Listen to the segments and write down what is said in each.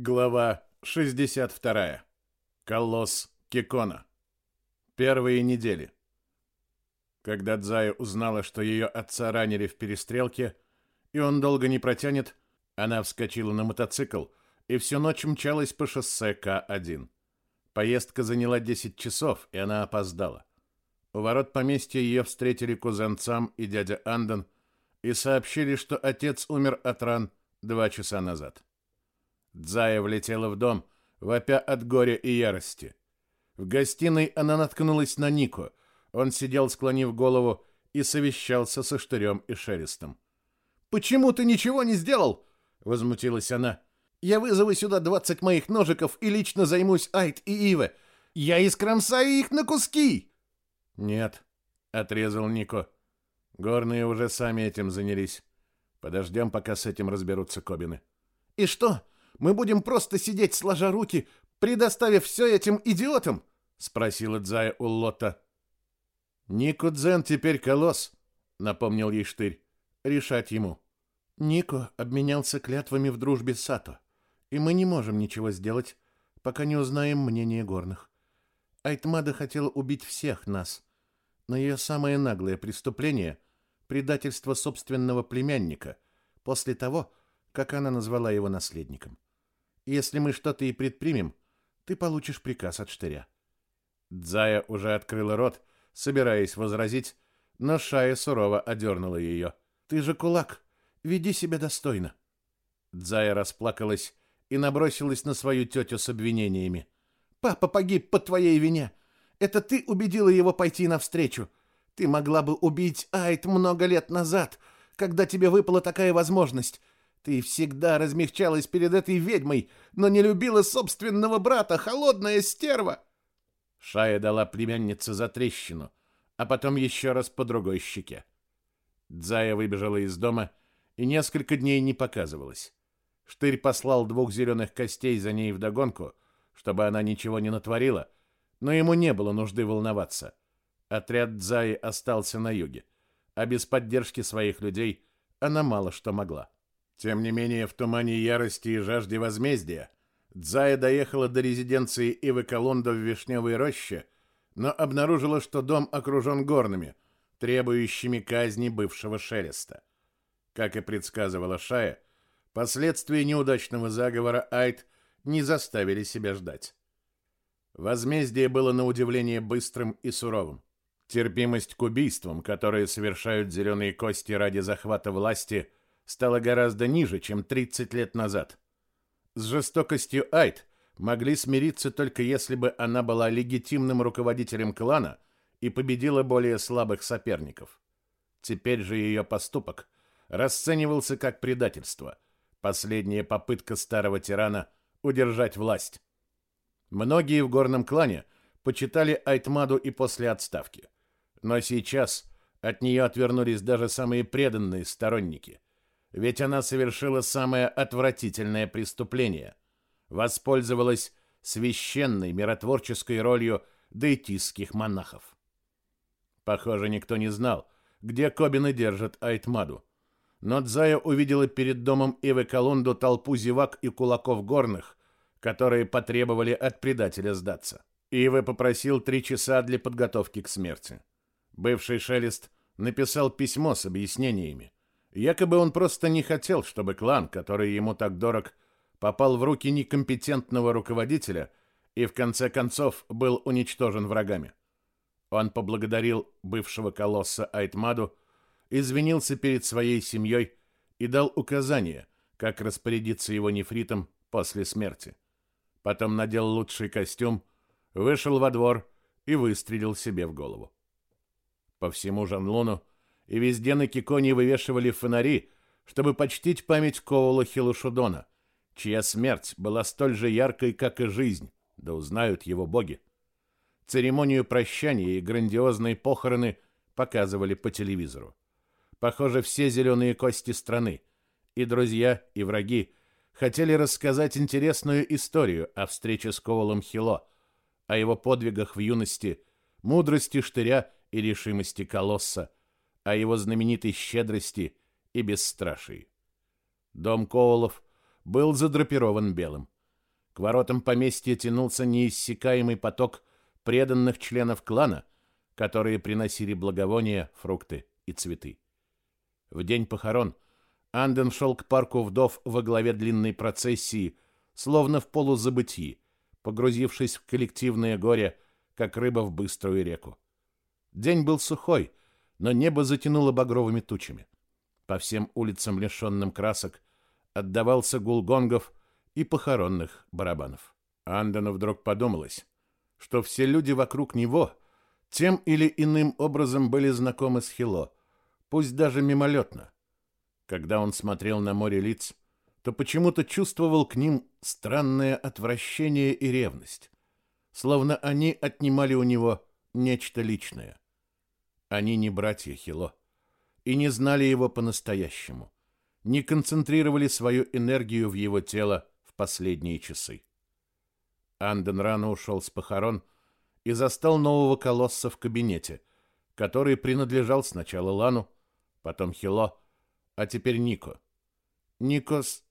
Глава 62. Колосс Кикона. Первые недели. Когда Дзая узнала, что ее отца ранили в перестрелке, и он долго не протянет, она вскочила на мотоцикл и всю ночь мчалась по шоссе К1. Поездка заняла 10 часов, и она опоздала. У ворот поместья ее встретили кузен Цам и дядя Андон и сообщили, что отец умер от ран два часа назад. Дзая влетела в дом, вопя от горя и ярости. В гостиной она наткнулась на Нико. Он сидел, склонив голову, и совещался со Штырем и Шеристом. «Почему ты ничего не сделал?» — возмутилась она. «Я вызову сюда двадцать моих ножиков и лично займусь Айт и Иве. Я искромсаю их на куски!» «Нет», — отрезал Нико. «Горные уже сами этим занялись. Подождем, пока с этим разберутся Кобины». «И что, мы будем просто сидеть сложа руки, предоставив все этим идиотам?» — спросила Дзая у Лота. «Нико Дзен теперь колосс», — напомнил ей Штырь. «Решать ему». Нико обменялся клятвами в дружбе с Сато, и мы не можем ничего сделать, пока не узнаем мнение горных. Айтмада хотела убить всех нас, но ее самое наглое преступление — предательство собственного племянника после того, как она назвала его наследником. Если мы что-то и предпримем, ты получишь приказ от штыря. Дзая уже открыла рот, собираясь возразить, но Шая сурово одернула ее. Ты же кулак, веди себя достойно. Дзая расплакалась и набросилась на свою тетю с обвинениями. Папа погиб по твоей вине. Это ты убедила его пойти навстречу. Ты могла бы убить Айт много лет назад, когда тебе выпала такая возможность. Ты всегда размягчалась перед этой ведьмой, но не любила собственного брата, холодная стерва. Шая дала племяннице за трещину, а потом еще раз по другой щеке. Дзая выбежала из дома и несколько дней не показывалась. Штырь послал двух зеленых костей за ней вдогонку, чтобы она ничего не натворила, но ему не было нужды волноваться. Отряд Дзаи остался на юге, а без поддержки своих людей она мало что могла. Тем не менее, в тумане ярости и жажде возмездия Дзая доехала до резиденции Ивы Колондо в Вишневой роще, но обнаружила, что дом окружен горными, требующими казни бывшего Шелеста. Как и предсказывала Шая, последствия неудачного заговора Айт не заставили себя ждать. Возмездие было на удивление быстрым и суровым. Терпимость к убийствам, которые совершают зеленые кости ради захвата власти – стала гораздо ниже, чем 30 лет назад. С жестокостью Айт могли смириться только если бы она была легитимным руководителем клана и победила более слабых соперников. Теперь же ее поступок расценивался как предательство, последняя попытка старого тирана удержать власть. Многие в горном клане почитали Айтмаду и после отставки, но сейчас от нее отвернулись даже самые преданные сторонники – ведь она совершила самое отвратительное преступление. Воспользовалась священной миротворческой ролью дейтистских монахов. Похоже, никто не знал, где Кобины держат Айтмаду. Но Дзая увидела перед домом Ивы Колунду толпу зевак и кулаков горных, которые потребовали от предателя сдаться. Ивы попросил три часа для подготовки к смерти. Бывший Шелест написал письмо с объяснениями. Якобы он просто не хотел, чтобы клан, который ему так дорог, попал в руки некомпетентного руководителя и в конце концов был уничтожен врагами. Он поблагодарил бывшего колосса Айтмаду, извинился перед своей семьей и дал указание, как распорядиться его нефритом после смерти. Потом надел лучший костюм, вышел во двор и выстрелил себе в голову. По всему Жанлуну и везде на Киконе вывешивали фонари, чтобы почтить память Коула Хилушудона, чья смерть была столь же яркой, как и жизнь, да узнают его боги. Церемонию прощания и грандиозные похороны показывали по телевизору. Похоже, все зеленые кости страны, и друзья, и враги, хотели рассказать интересную историю о встрече с Коулом Хило, о его подвигах в юности, мудрости штыря и решимости колосса, о его знаменитой щедрости и бесстрашии. Дом Коулов был задрапирован белым. К воротам поместья тянулся неиссякаемый поток преданных членов клана, которые приносили благовония, фрукты и цветы. В день похорон Анден шел к парку вдов во главе длинной процессии, словно в полузабытии, погрузившись в коллективное горе, как рыба в быструю реку. День был сухой, но небо затянуло багровыми тучами. По всем улицам, лишенным красок, отдавался гул гонгов и похоронных барабанов. Андену вдруг подумалось, что все люди вокруг него тем или иным образом были знакомы с Хило, пусть даже мимолетно. Когда он смотрел на море лиц, то почему-то чувствовал к ним странное отвращение и ревность, словно они отнимали у него нечто личное. Они не братья Хило и не знали его по-настоящему, не концентрировали свою энергию в его тело в последние часы. Анден рано ушел с похорон и застал нового колосса в кабинете, который принадлежал сначала Лану, потом Хило, а теперь Нико. Никос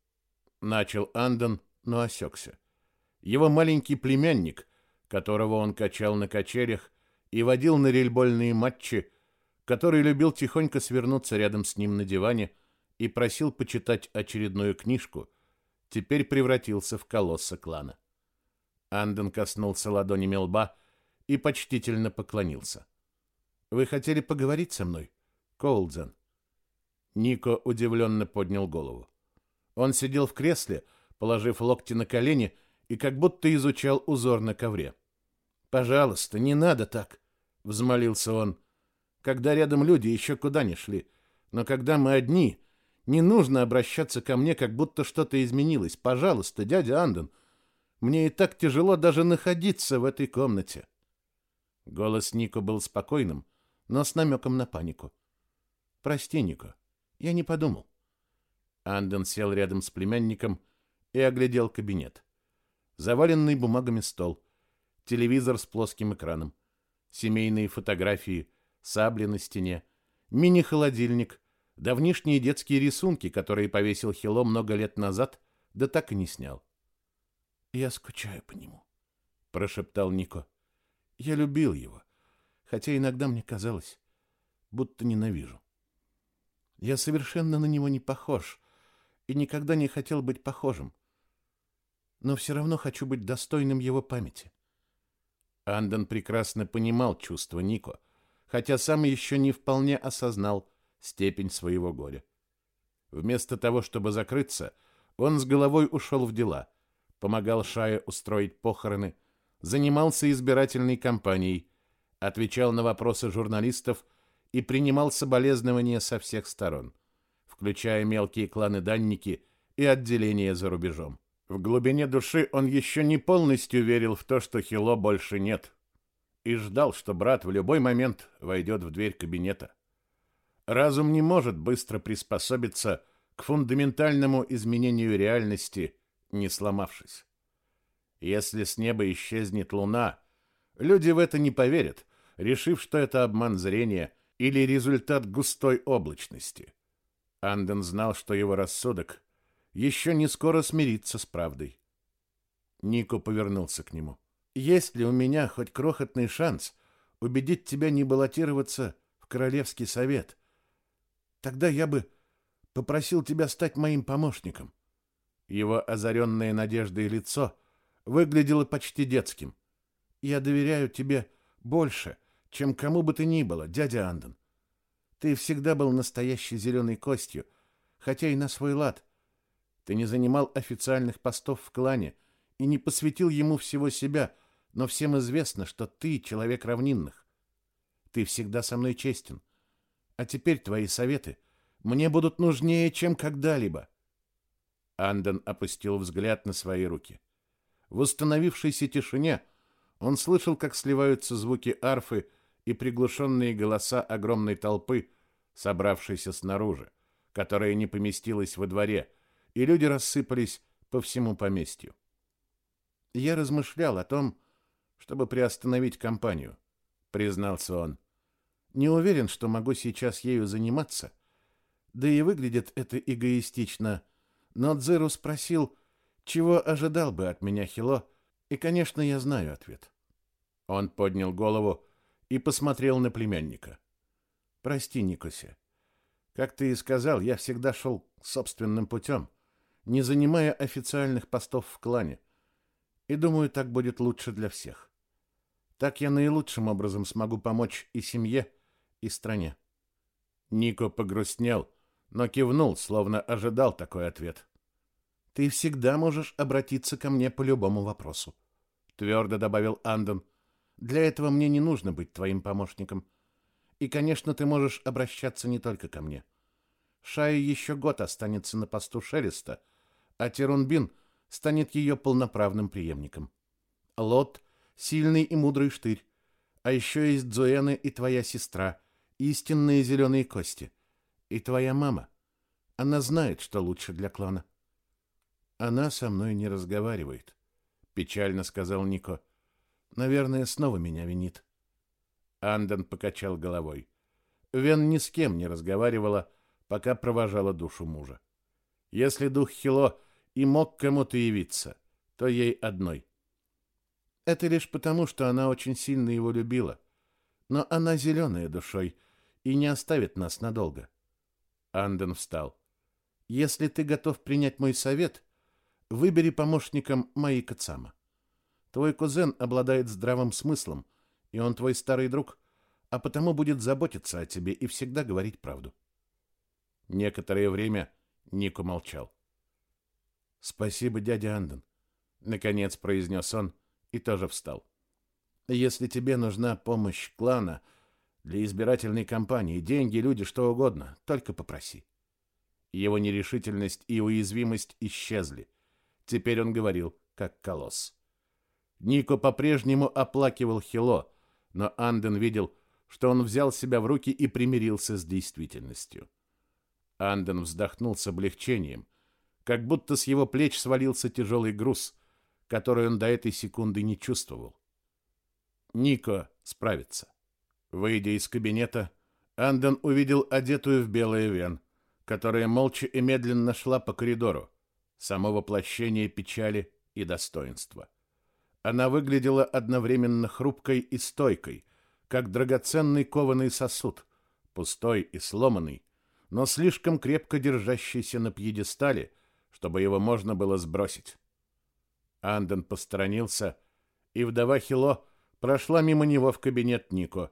начал Анден, но осекся. Его маленький племянник, которого он качал на качелях и водил на рельбольные матчи, который любил тихонько свернуться рядом с ним на диване и просил почитать очередную книжку, теперь превратился в колосса клана. Анден коснулся ладонями лба и почтительно поклонился. «Вы хотели поговорить со мной, Коулдзен?» Нико удивленно поднял голову. Он сидел в кресле, положив локти на колени и как будто изучал узор на ковре. «Пожалуйста, не надо так», — взмолился он. Когда рядом люди, еще куда не шли. Но когда мы одни, не нужно обращаться ко мне, как будто что-то изменилось. Пожалуйста, дядя Андон, мне и так тяжело даже находиться в этой комнате. Голос Нико был спокойным, но с намеком на панику. Прости, Нико, я не подумал. Андон сел рядом с племянником и оглядел кабинет. Заваленный бумагами стол, телевизор с плоским экраном, семейные фотографии, сабли на стене, мини-холодильник, давнишние детские рисунки, которые повесил Хило много лет назад, да так и не снял. «Я скучаю по нему», — прошептал Нико. «Я любил его, хотя иногда мне казалось, будто ненавижу. Я совершенно на него не похож и никогда не хотел быть похожим, но все равно хочу быть достойным его памяти». Андон прекрасно понимал чувства Нико, хотя сам еще не вполне осознал степень своего горя. Вместо того, чтобы закрыться, он с головой ушел в дела, помогал Шае устроить похороны, занимался избирательной кампанией, отвечал на вопросы журналистов и принимал соболезнования со всех сторон, включая мелкие кланы-данники и отделения за рубежом. В глубине души он еще не полностью верил в то, что Хило больше нет – и ждал, что брат в любой момент войдет в дверь кабинета. Разум не может быстро приспособиться к фундаментальному изменению реальности, не сломавшись. Если с неба исчезнет луна, люди в это не поверят, решив, что это обман зрения или результат густой облачности. Анден знал, что его рассудок еще не скоро смирится с правдой. Нико повернулся к нему. — есть ли у меня хоть крохотный шанс убедить тебя не баллотироваться в Королевский совет? Тогда я бы попросил тебя стать моим помощником. Его озаренное надеждой лицо выглядело почти детским. Я доверяю тебе больше, чем кому бы ты ни было, дядя Андон. Ты всегда был настоящей зеленой костью, хотя и на свой лад. Ты не занимал официальных постов в клане и не посвятил ему всего себя — но всем известно, что ты человек равнинных. Ты всегда со мной честен. А теперь твои советы мне будут нужнее, чем когда-либо. Анден опустил взгляд на свои руки. В установившейся тишине он слышал, как сливаются звуки арфы и приглушенные голоса огромной толпы, собравшейся снаружи, которая не поместилась во дворе, и люди рассыпались по всему поместью. Я размышлял о том, чтобы приостановить кампанию, признался он. Не уверен, что могу сейчас ею заниматься. Да и выглядит это эгоистично. Но Дзеру спросил, Чего ожидал бы от меня Хило? И, конечно, я знаю ответ. Он поднял голову и посмотрел на племянника. Прости, Никосе. Как ты и сказал, я всегда шел собственным путем, не занимая официальных постов в клане. И думаю, так будет лучше для всех. Так я наилучшим образом смогу помочь и семье, и стране. Нико погрустнел, но кивнул, словно ожидал такой ответ. Ты всегда можешь обратиться ко мне по любому вопросу, твердо добавил Андон. Для этого мне не нужно быть твоим помощником. И, конечно, ты можешь обращаться не только ко мне. Шая еще год останется на посту Шелеста, а Терунбин станет ее полноправным преемником. Лот — сильный и мудрый штырь, а еще есть Дзуэна и твоя сестра, истинные зеленые кости, и твоя мама. Она знает, что лучше для клана. Она со мной не разговаривает, печально сказал Нико. Наверное, снова меня винит. Андон покачал головой. Вен ни с кем не разговаривала, пока провожала душу мужа. Если дух Хило и мог кому-то явиться, то ей одной. Это лишь потому, что она очень сильно его любила. Но она зеленая душой и не оставит нас надолго. Анден встал. Если ты готов принять мой совет, Выбери помощником Маика Цама. Твой кузен обладает здравым смыслом, и он твой старый друг, а потому будет заботиться о тебе и всегда говорить правду. Некоторое время Нико молчал. «Спасибо, дядя Андон», — наконец произнес он и тоже встал. «Если тебе нужна помощь клана для избирательной кампании, деньги, люди, что угодно, только попроси». Его нерешительность и уязвимость исчезли. Теперь он говорил, как колосс. Нико по-прежнему оплакивал Хило, но Анден видел, что он взял себя в руки и примирился с действительностью. Анден вздохнул с облегчением, как будто с его плеч свалился тяжелый груз, который он до этой секунды не чувствовал. Нико справится. Выйдя из кабинета, Анден увидел одетую в белое вен, которая молча и медленно шла по коридору, само воплощение печали и достоинства. Она выглядела одновременно хрупкой и стойкой, как драгоценный кованый сосуд, пустой и сломанный, но слишком крепко держащийся на пьедестале, чтобы его можно было сбросить. Анден посторонился, и вдова Хило прошла мимо него в кабинет Нико.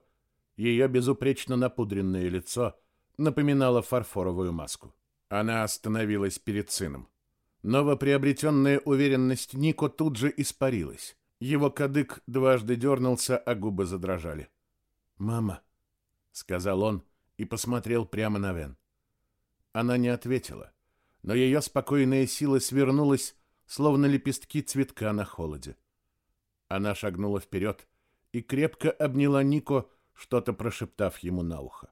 Ее безупречно напудренное лицо напоминало фарфоровую маску. Она остановилась перед сыном. Новоприобретенная уверенность Нико тут же испарилась. Его кадык дважды дернулся, а губы задрожали. «Мама», — сказал он и посмотрел прямо на Вен. Она не ответила, но ее спокойная сила свернулась, словно лепестки цветка на холоде. Она шагнула вперед и крепко обняла Нико, что-то прошептав ему на ухо.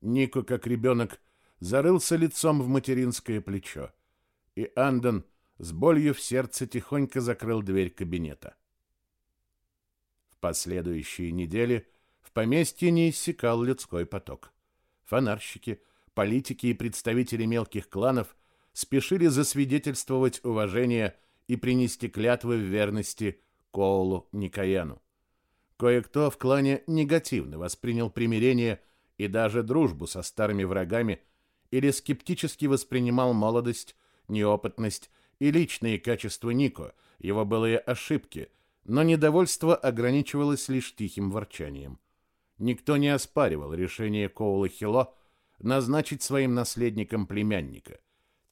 Нико, как ребенок, зарылся лицом в материнское плечо и Андон с болью в сердце тихонько закрыл дверь кабинета. В последующие недели в поместье не иссякал людской поток. Фонарщики, политики и представители мелких кланов спешили засвидетельствовать уважение и принести клятвы в верности Коулу Никаяну. Кое-кто в клане негативно воспринял примирение и даже дружбу со старыми врагами или скептически воспринимал молодость неопытность и личные качества Нико, его былые ошибки, но недовольство ограничивалось лишь тихим ворчанием. Никто не оспаривал решение Коула Хило назначить своим наследником племянника,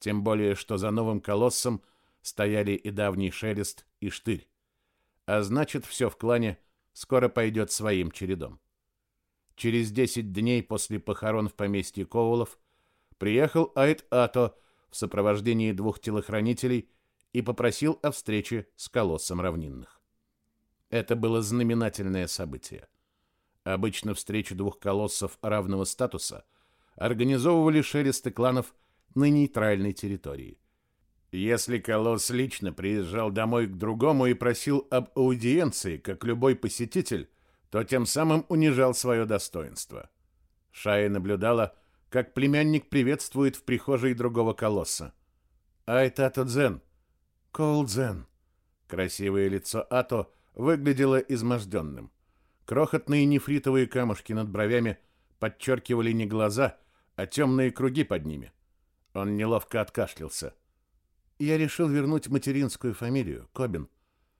тем более что за новым колоссом стояли и давний Шелест, и Штырь. А значит, все в клане скоро пойдет своим чередом. Через десять дней после похорон в поместье Коулов приехал Айт Ато в сопровождении двух телохранителей и попросил о встрече с колоссом равнинных. Это было знаменательное событие. Обычно встречу двух колоссов равного статуса организовывали шелесты кланов на нейтральной территории. Если колосс лично приезжал домой к другому и просил об аудиенции, как любой посетитель, то тем самым унижал свое достоинство. Шая наблюдала, как племянник приветствует в прихожей другого колосса. «Ай, Тато Дзен!» Колдзен. Красивое лицо Ато выглядело изможденным. Крохотные нефритовые камушки над бровями подчеркивали не глаза, а темные круги под ними. Он неловко откашлялся. Я решил вернуть материнскую фамилию, Кобин.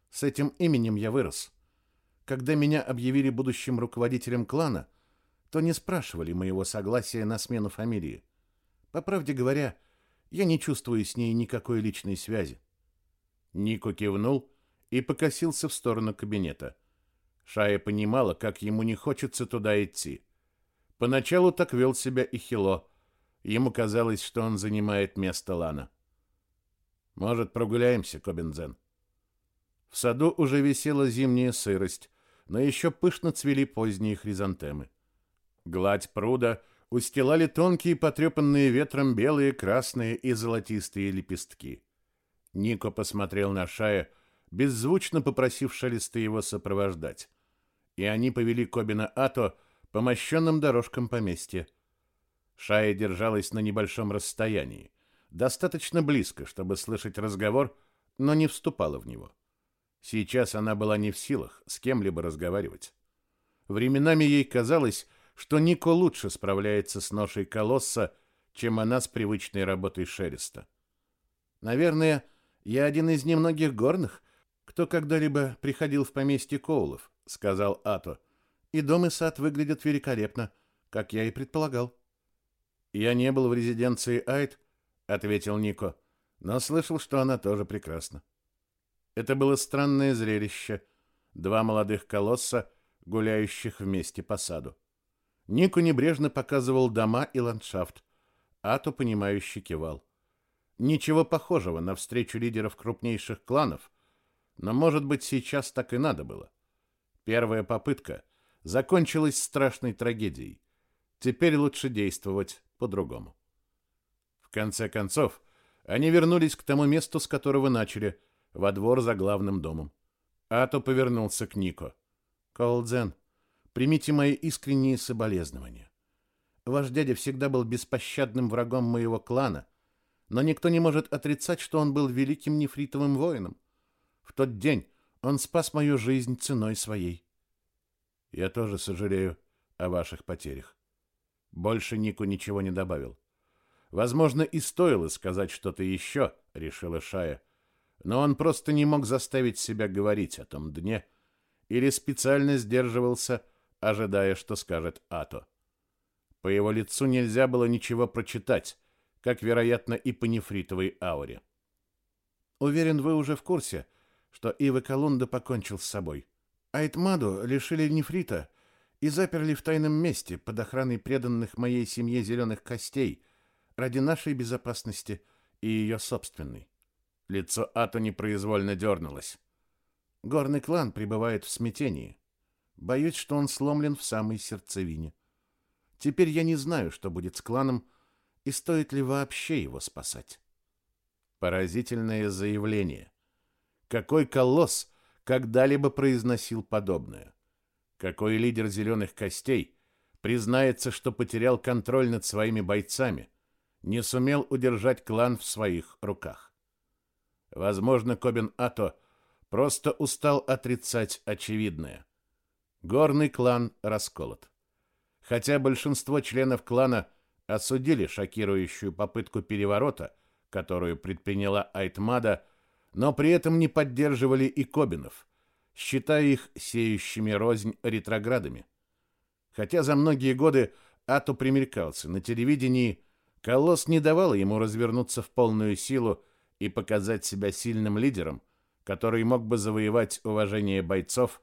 С этим именем я вырос. Когда меня объявили будущим руководителем клана, то не спрашивали моего согласия на смену фамилии. По правде говоря, я не чувствую с ней никакой личной связи. Нико кивнул и покосился в сторону кабинета. Шая понимала, как ему не хочется туда идти. Поначалу так вел себя и Хило. Ему казалось, что он занимает место Лана. «Может, прогуляемся, Кобензен?» В саду уже висела зимняя сырость, но еще пышно цвели поздние хризантемы. Гладь пруда устилали тонкие, потрепанные ветром белые, красные и золотистые лепестки. Нико посмотрел на Шая, беззвучно попросив Шелеста его сопровождать. И они повели Кобина Ато по мощенным дорожкам поместья. Шая держалась на небольшом расстоянии, достаточно близко, чтобы слышать разговор, но не вступала в него. Сейчас она была не в силах с кем-либо разговаривать. Временами ей казалось, что Нико лучше справляется с ношей колосса, чем она с привычной работой Шереста. Наверное, я один из немногих горных, кто когда-либо приходил в поместье Коулов, сказал Ато. И дом и сад выглядят великолепно, как я и предполагал. Я не был в резиденции Айт, ответил Нико, но слышал, что она тоже прекрасна. Это было странное зрелище. Два молодых колосса, гуляющих вместе по саду. Нико небрежно показывал дома и ландшафт, а то понимающе кивал. Ничего похожего на встречу лидеров крупнейших кланов, но, может быть, сейчас так и надо было. Первая попытка закончилась страшной трагедией. Теперь лучше действовать по-другому. В конце концов, они вернулись к тому месту, с которого начали – во двор за главным домом. Ато повернулся к Нико. «Колдзен, примите мои искренние соболезнования. Ваш дядя всегда был беспощадным врагом моего клана, но никто не может отрицать, что он был великим нефритовым воином. В тот день он спас мою жизнь ценой своей. Я тоже сожалею о ваших потерях. Больше Нику ничего не добавил. Возможно, и стоило сказать что-то еще, решила Шая, — но он просто не мог заставить себя говорить о том дне или специально сдерживался, ожидая, что скажет Ато. По его лицу нельзя было ничего прочитать, как, вероятно, и по нефритовой ауре. Уверен, вы уже в курсе, что Ива Колунда покончил с собой. Айтмаду лишили нефрита и заперли в тайном месте под охраной преданных моей семье зеленых костей ради нашей безопасности и ее собственной. Лицо Ато непроизвольно дернулось. Горный клан пребывает в смятении. Боюсь, что он сломлен в самой сердцевине. Теперь я не знаю, что будет с кланом и стоит ли вообще его спасать. Поразительное заявление. Какой колосс когда-либо произносил подобное? Какой лидер зеленых костей признается, что потерял контроль над своими бойцами, не сумел удержать клан в своих руках? Возможно, Кобин Ато просто устал отрицать очевидное. Горный клан расколот. Хотя большинство членов клана осудили шокирующую попытку переворота, которую предприняла Айтмада, но при этом не поддерживали и Кобинов, считая их сеющими рознь ретроградами. Хотя за многие годы Ато примелькался на телевидении, Колосс не давал ему развернуться в полную силу и показать себя сильным лидером, который мог бы завоевать уважение бойцов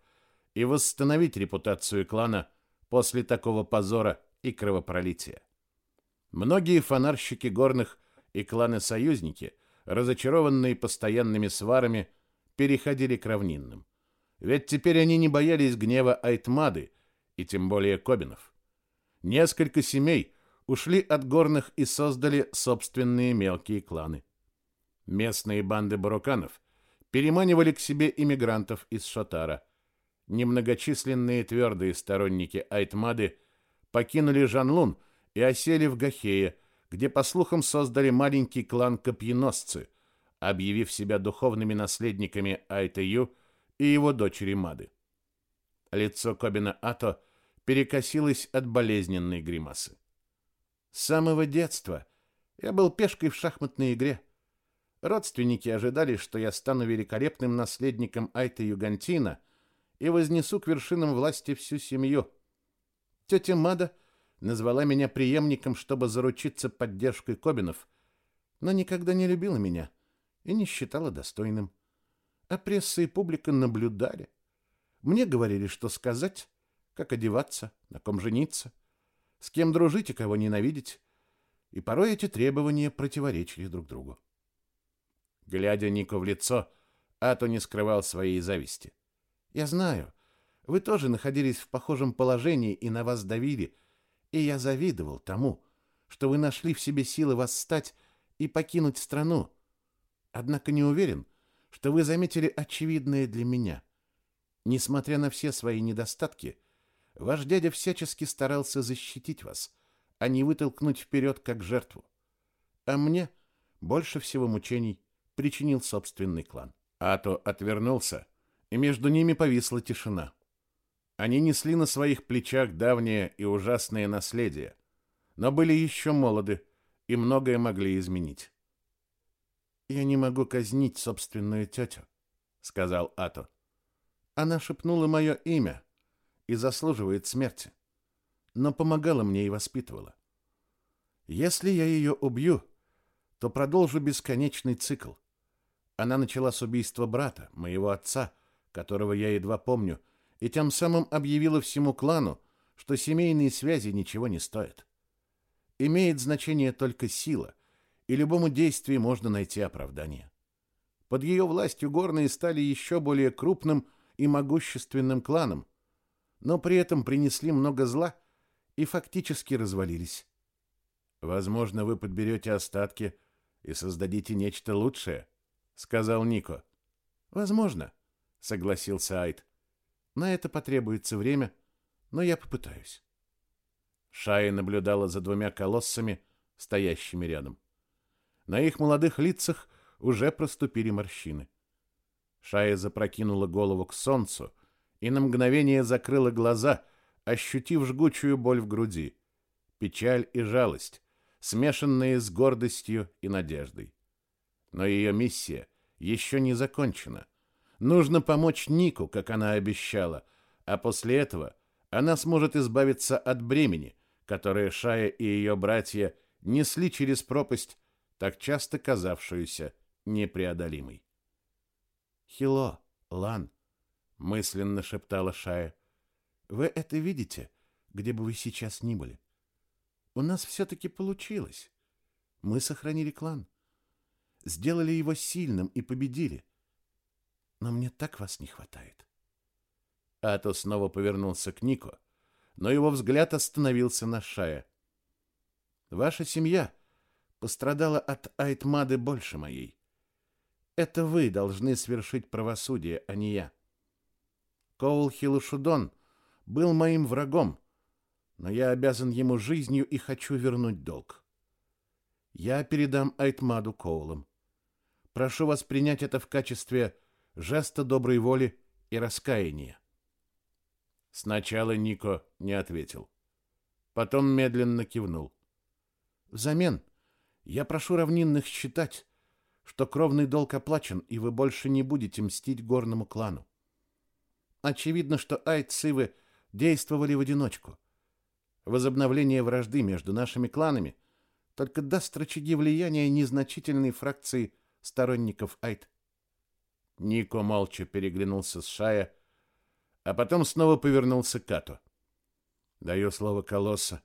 и восстановить репутацию клана после такого позора и кровопролития. Многие фонарщики горных и кланы-союзники, разочарованные постоянными сварами, переходили к равнинным. Ведь теперь они не боялись гнева Айтмады и тем более Кобинов. Несколько семей ушли от горных и создали собственные мелкие кланы. Местные банды баруканов переманивали к себе иммигрантов из Шотара. Немногочисленные твердые сторонники Айтмады покинули Жанлун и осели в Гахее, где, по слухам, создали маленький клан Копьеносцы, объявив себя духовными наследниками Айтаю и его дочери Мады. Лицо Кобина Ато перекосилось от болезненной гримасы. С самого детства я был пешкой в шахматной игре. Родственники ожидали, что я стану великолепным наследником Айта Югантина и вознесу к вершинам власти всю семью. Тетя Мада назвала меня преемником, чтобы заручиться поддержкой Кобинов, но никогда не любила меня и не считала достойным. А пресса и публика наблюдали. Мне говорили, что сказать, как одеваться, на ком жениться, с кем дружить и кого ненавидеть. И порой эти требования противоречили друг другу. Глядя Нико в лицо, Ато не скрывал своей зависти. «Я знаю, вы тоже находились в похожем положении и на вас давили, и я завидовал тому, что вы нашли в себе силы восстать и покинуть страну. Однако не уверен, что вы заметили очевидное для меня. Несмотря на все свои недостатки, ваш дядя всячески старался защитить вас, а не вытолкнуть вперед как жертву. А мне больше всего мучений причинил собственный клан. Ато отвернулся, и между ними повисла тишина. Они несли на своих плечах давнее и ужасное наследие, но были еще молоды и многое могли изменить. «Я не могу казнить собственную тетю», — сказал Ато. «Она шепнула мое имя и заслуживает смерти, но помогала мне и воспитывала. Если я ее убью, то продолжу бесконечный цикл. Она начала с убийства брата, моего отца, которого я едва помню, и тем самым объявила всему клану, что семейные связи ничего не стоят. Имеет значение только сила, и любому действию можно найти оправдание. Под ее властью горные стали еще более крупным и могущественным кланом, но при этом принесли много зла и фактически развалились. Возможно, вы подберете остатки и создадите нечто лучшее, сказал Нико. Возможно, согласился Айд. На это потребуется время, но я попытаюсь. Шая наблюдала за двумя колоссами, стоящими рядом. На их молодых лицах уже проступили морщины. Шая запрокинула голову к солнцу и на мгновение закрыла глаза, ощутив жгучую боль в груди. Печаль и жалость, смешанные с гордостью и надеждой. Но ее миссия еще не закончена. Нужно помочь Нику, как она обещала, а после этого она сможет избавиться от бремени, которое Шая и ее братья несли через пропасть так часто казавшуюся непреодолимой. «Хило, Лан», — мысленно шептала Шая, — «вы это видите, где бы вы сейчас ни были? У нас все-таки получилось. Мы сохранили клан, сделали его сильным и победили. Но мне так вас не хватает». Ато снова повернулся к Нико, но его взгляд остановился на Шая. «Ваша семья...» пострадала от Айтмады больше моей. Это вы должны свершить правосудие, а не я. Коул Хилушудон был моим врагом, но я обязан ему жизнью и хочу вернуть долг. Я передам Айтмаду Коулам. Прошу вас принять это в качестве жеста доброй воли и раскаяния. Сначала Нико не ответил. Потом медленно кивнул. Взамен я прошу равнинных считать, что кровный долг оплачен, и вы больше не будете мстить горному клану. Очевидно, что айцивы действовали в одиночку. Возобновление вражды между нашими кланами только даст рычаги влияния незначительной фракции сторонников Айт. Нико молча переглянулся с Шая, а потом снова повернулся к Като. Даю слово Колосса.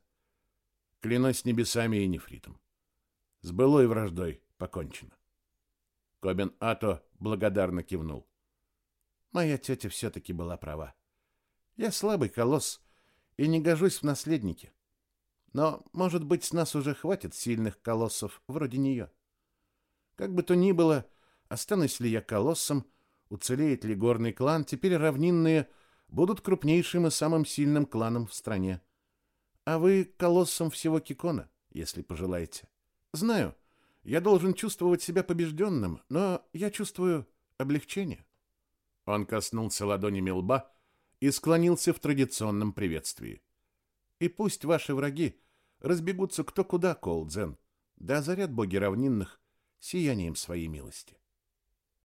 Клянусь небесами и нефритом. С былой враждой покончено. Кобин Ато благодарно кивнул. Моя тетя все-таки была права. Я слабый колосс и не гожусь в наследнике. Но, может быть, с нас уже хватит сильных колоссов вроде нее. Как бы то ни было, останусь ли я колоссом, уцелеет ли горный клан, теперь равнинные будут крупнейшим и самым сильным кланом в стране. А вы колоссом всего Кикона, если пожелаете. Знаю, Я должен чувствовать себя побежденным, но я чувствую облегчение. Он коснулся ладонями лба и склонился в традиционном приветствии. И пусть ваши враги разбегутся кто куда, Колдзен, да озарят боги равнинных сиянием своей милости.